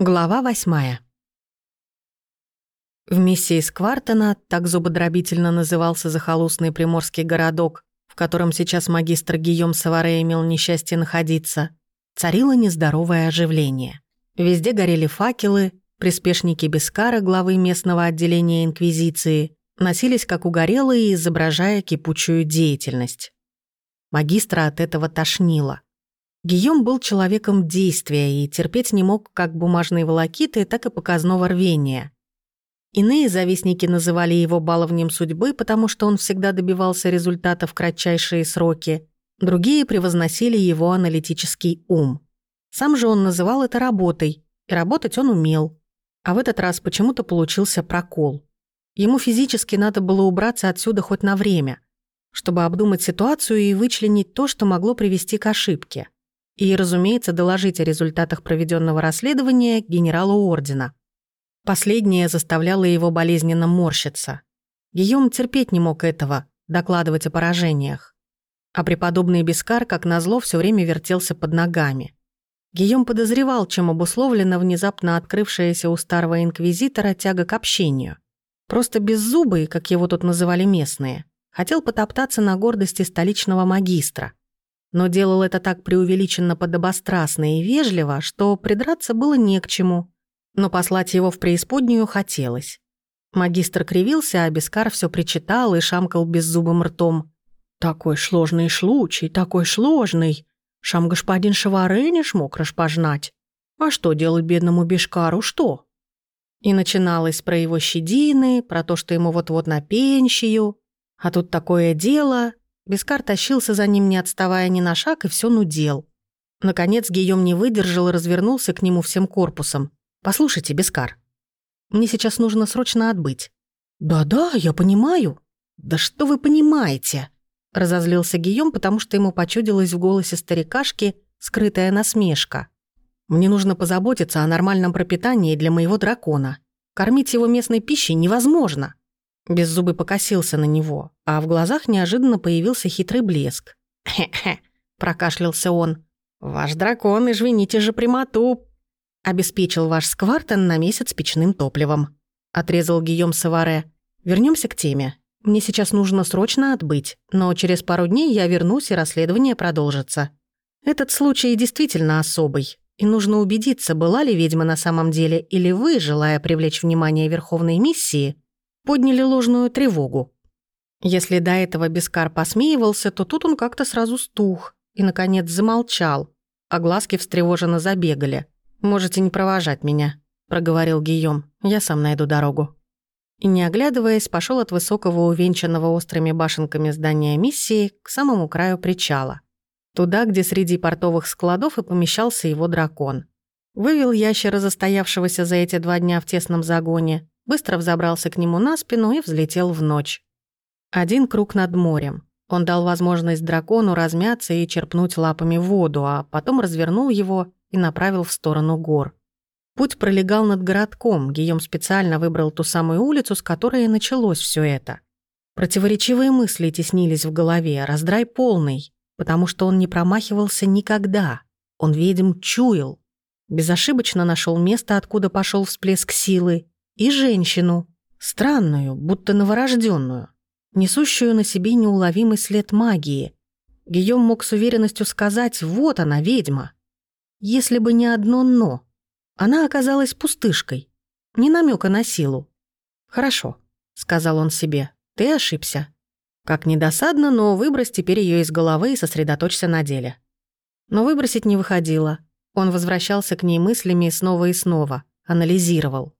Глава восьмая. В миссии Сквартона, так зубодробительно назывался захолустный приморский городок, в котором сейчас магистр Гийом Саваре имел несчастье находиться, царило нездоровое оживление. Везде горели факелы, приспешники Бескара, главы местного отделения Инквизиции, носились как угорелые, изображая кипучую деятельность. Магистра от этого тошнило. Гийом был человеком действия и терпеть не мог как бумажные волокиты, так и показного рвения. Иные завистники называли его баловнем судьбы, потому что он всегда добивался результата в кратчайшие сроки. Другие превозносили его аналитический ум. Сам же он называл это работой, и работать он умел. А в этот раз почему-то получился прокол. Ему физически надо было убраться отсюда хоть на время, чтобы обдумать ситуацию и вычленить то, что могло привести к ошибке и, разумеется, доложить о результатах проведенного расследования генералу Ордена. Последнее заставляло его болезненно морщиться. Гийом терпеть не мог этого, докладывать о поражениях. А преподобный Бескар, как назло, все время вертелся под ногами. Гийом подозревал, чем обусловлена внезапно открывшаяся у старого инквизитора тяга к общению. Просто беззубый, как его тут называли местные, хотел потоптаться на гордости столичного магистра но делал это так преувеличенно подобострастно и вежливо, что придраться было не к чему. Но послать его в преисподнюю хотелось. Магистр кривился, а Бескар все причитал и шамкал беззубым ртом. «Такой сложный случай, такой сложный. Шам господин Шаваре не шмог распознать. А что делать бедному Бешкару, что?» И начиналось про его щедины, про то, что ему вот-вот на пенсию. А тут такое дело, Бескар тащился за ним, не отставая ни на шаг, и все нудел. Наконец Гийом не выдержал и развернулся к нему всем корпусом. «Послушайте, Бескар, мне сейчас нужно срочно отбыть». «Да-да, я понимаю». «Да что вы понимаете?» Разозлился Гийом, потому что ему почудилась в голосе старикашки скрытая насмешка. «Мне нужно позаботиться о нормальном пропитании для моего дракона. Кормить его местной пищей невозможно». Беззубый покосился на него, а в глазах неожиданно появился хитрый блеск. «Хе-хе», — прокашлялся он. «Ваш дракон, извините же прямоту, обеспечил ваш сквартен на месяц печным топливом», — отрезал Гийом Саваре. Вернемся к теме. Мне сейчас нужно срочно отбыть, но через пару дней я вернусь, и расследование продолжится. Этот случай действительно особый, и нужно убедиться, была ли ведьма на самом деле, или вы, желая привлечь внимание Верховной миссии, подняли ложную тревогу. Если до этого Бескар посмеивался, то тут он как-то сразу стух и, наконец, замолчал, а глазки встревоженно забегали. «Можете не провожать меня», — проговорил Гийом. «Я сам найду дорогу». И, не оглядываясь, пошел от высокого, увенчанного острыми башенками здания миссии к самому краю причала. Туда, где среди портовых складов и помещался его дракон. Вывел ящера, застоявшегося за эти два дня в тесном загоне, быстро взобрался к нему на спину и взлетел в ночь. Один круг над морем. Он дал возможность дракону размяться и черпнуть лапами воду, а потом развернул его и направил в сторону гор. Путь пролегал над городком, Гийом специально выбрал ту самую улицу, с которой и началось все это. Противоречивые мысли теснились в голове, раздрай полный, потому что он не промахивался никогда. Он ведьм чуял. Безошибочно нашел место, откуда пошел всплеск силы, и женщину, странную, будто новорожденную, несущую на себе неуловимый след магии. Гийом мог с уверенностью сказать «вот она, ведьма». Если бы не одно «но». Она оказалась пустышкой, не намека на силу. «Хорошо», — сказал он себе, — «ты ошибся». Как недосадно, но выбрось теперь ее из головы и сосредоточься на деле. Но выбросить не выходило. Он возвращался к ней мыслями снова и снова, анализировал.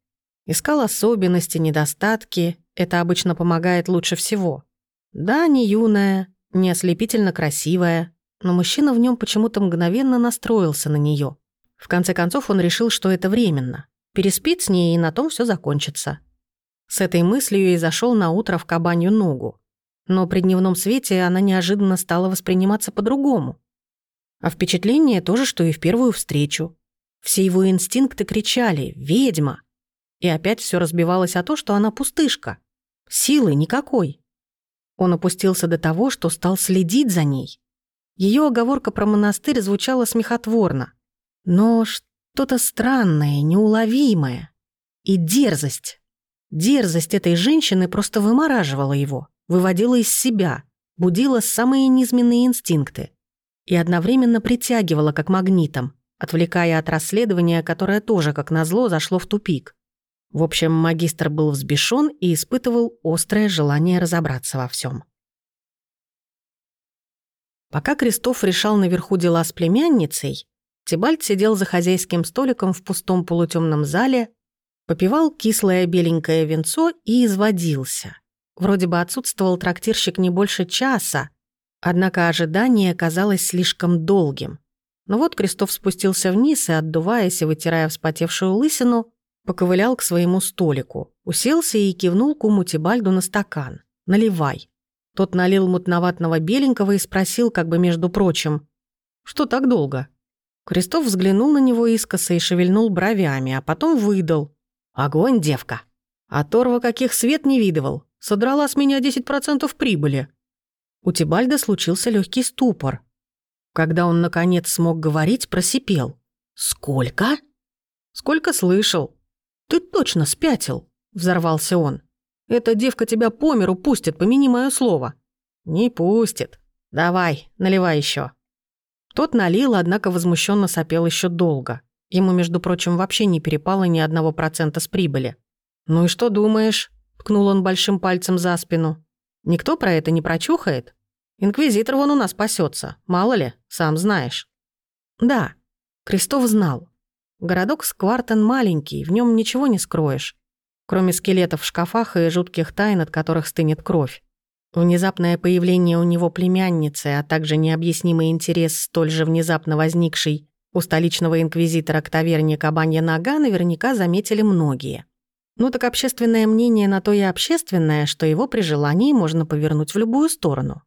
Искал особенности, недостатки. Это обычно помогает лучше всего. Да, не юная, не ослепительно красивая, но мужчина в нем почему-то мгновенно настроился на нее. В конце концов он решил, что это временно. Переспит с ней, и на том все закончится. С этой мыслью и зашел на утро в кабанью ногу. Но при дневном свете она неожиданно стала восприниматься по-другому. А впечатление то же, что и в первую встречу. Все его инстинкты кричали «Ведьма!» И опять все разбивалось о то, что она пустышка. Силы никакой. Он опустился до того, что стал следить за ней. Ее оговорка про монастырь звучала смехотворно. Но что что-то странное, неуловимое. И дерзость. Дерзость этой женщины просто вымораживала его, выводила из себя, будила самые низменные инстинкты и одновременно притягивала как магнитом, отвлекая от расследования, которое тоже, как назло, зашло в тупик. В общем, магистр был взбешен и испытывал острое желание разобраться во всем. Пока Кристоф решал наверху дела с племянницей, Тибальт сидел за хозяйским столиком в пустом полутемном зале, попивал кислое беленькое венцо и изводился. Вроде бы отсутствовал трактирщик не больше часа, однако ожидание казалось слишком долгим. Но вот Кристоф спустился вниз и, отдуваясь и вытирая вспотевшую лысину, поковылял к своему столику, уселся и кивнул куму Тибальду на стакан. «Наливай». Тот налил мутноватного беленького и спросил, как бы между прочим, «Что так долго?» Крестов взглянул на него искоса и шевельнул бровями, а потом выдал. «Огонь, девка! А Торва каких свет не видывал. Содрала с меня 10% прибыли». У Тибальда случился легкий ступор. Когда он, наконец, смог говорить, просипел. «Сколько?» «Сколько слышал?» «Ты точно спятил», — взорвался он. «Эта девка тебя по миру пустит, помяни мое слово». «Не пустит. Давай, наливай еще. Тот налил, однако возмущенно сопел еще долго. Ему, между прочим, вообще не перепало ни одного процента с прибыли. «Ну и что думаешь?» – ткнул он большим пальцем за спину. «Никто про это не прочухает? Инквизитор вон у нас пасется, мало ли, сам знаешь». «Да», Крестов знал. Городок Сквартен маленький, в нем ничего не скроешь, кроме скелетов в шкафах и жутких тайн, от которых стынет кровь. Внезапное появление у него племянницы, а также необъяснимый интерес, столь же внезапно возникший у столичного инквизитора к таверне «Кабанья нога» наверняка заметили многие. Ну так общественное мнение на то и общественное, что его при желании можно повернуть в любую сторону.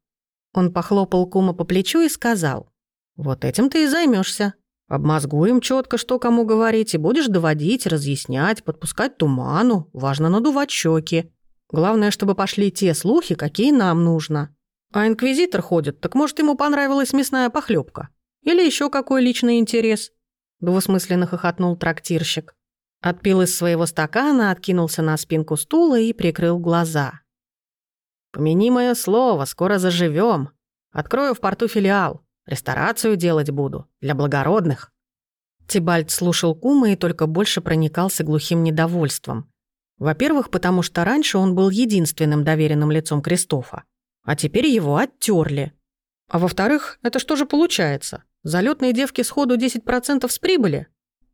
Он похлопал кума по плечу и сказал, «Вот этим ты и займешься. Обмозгуем четко, что кому говорить, и будешь доводить, разъяснять, подпускать туману, важно надувать щеки. Главное, чтобы пошли те слухи, какие нам нужно. А инквизитор ходит, так может, ему понравилась мясная похлебка? Или еще какой личный интерес?» Двусмысленно хохотнул трактирщик. Отпил из своего стакана, откинулся на спинку стула и прикрыл глаза. «Помяни мое слово, скоро заживем. Открою в порту филиал. Ресторацию делать буду. Для благородных». Тибальд слушал кума и только больше проникался глухим недовольством. Во-первых, потому что раньше он был единственным доверенным лицом Кристофа, а теперь его оттерли. А во-вторых, это что же получается? Залетные девки сходу 10% с прибыли?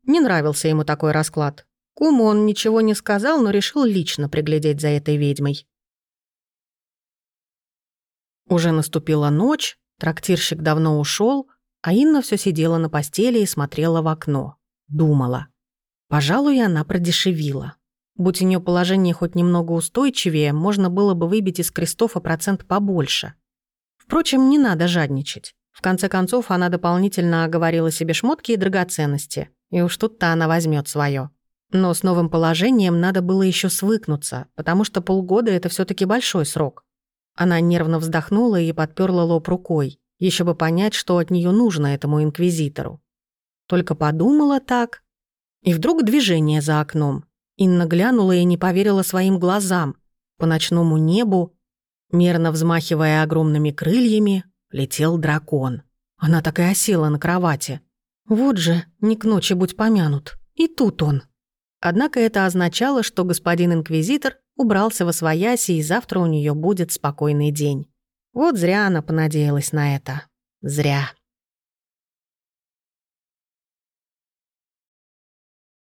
Не нравился ему такой расклад. Куму он ничего не сказал, но решил лично приглядеть за этой ведьмой. Уже наступила ночь, трактирщик давно ушел, а Инна все сидела на постели и смотрела в окно. Думала. Пожалуй, она продешевила. Будь у нее положение хоть немного устойчивее, можно было бы выбить из Кристофа процент побольше. Впрочем, не надо жадничать. В конце концов, она дополнительно оговорила себе шмотки и драгоценности, и уж тут-то она возьмет свое. Но с новым положением надо было еще свыкнуться, потому что полгода — это все таки большой срок. Она нервно вздохнула и подперла лоб рукой, еще бы понять, что от нее нужно этому инквизитору. Только подумала так, и вдруг движение за окном. Инна глянула и не поверила своим глазам. По ночному небу, мерно взмахивая огромными крыльями, летел дракон. Она так и осела на кровати. Вот же, не к ночи будь помянут. И тут он. Однако это означало, что господин инквизитор убрался во свояси, и завтра у нее будет спокойный день. Вот зря она понадеялась на это. Зря.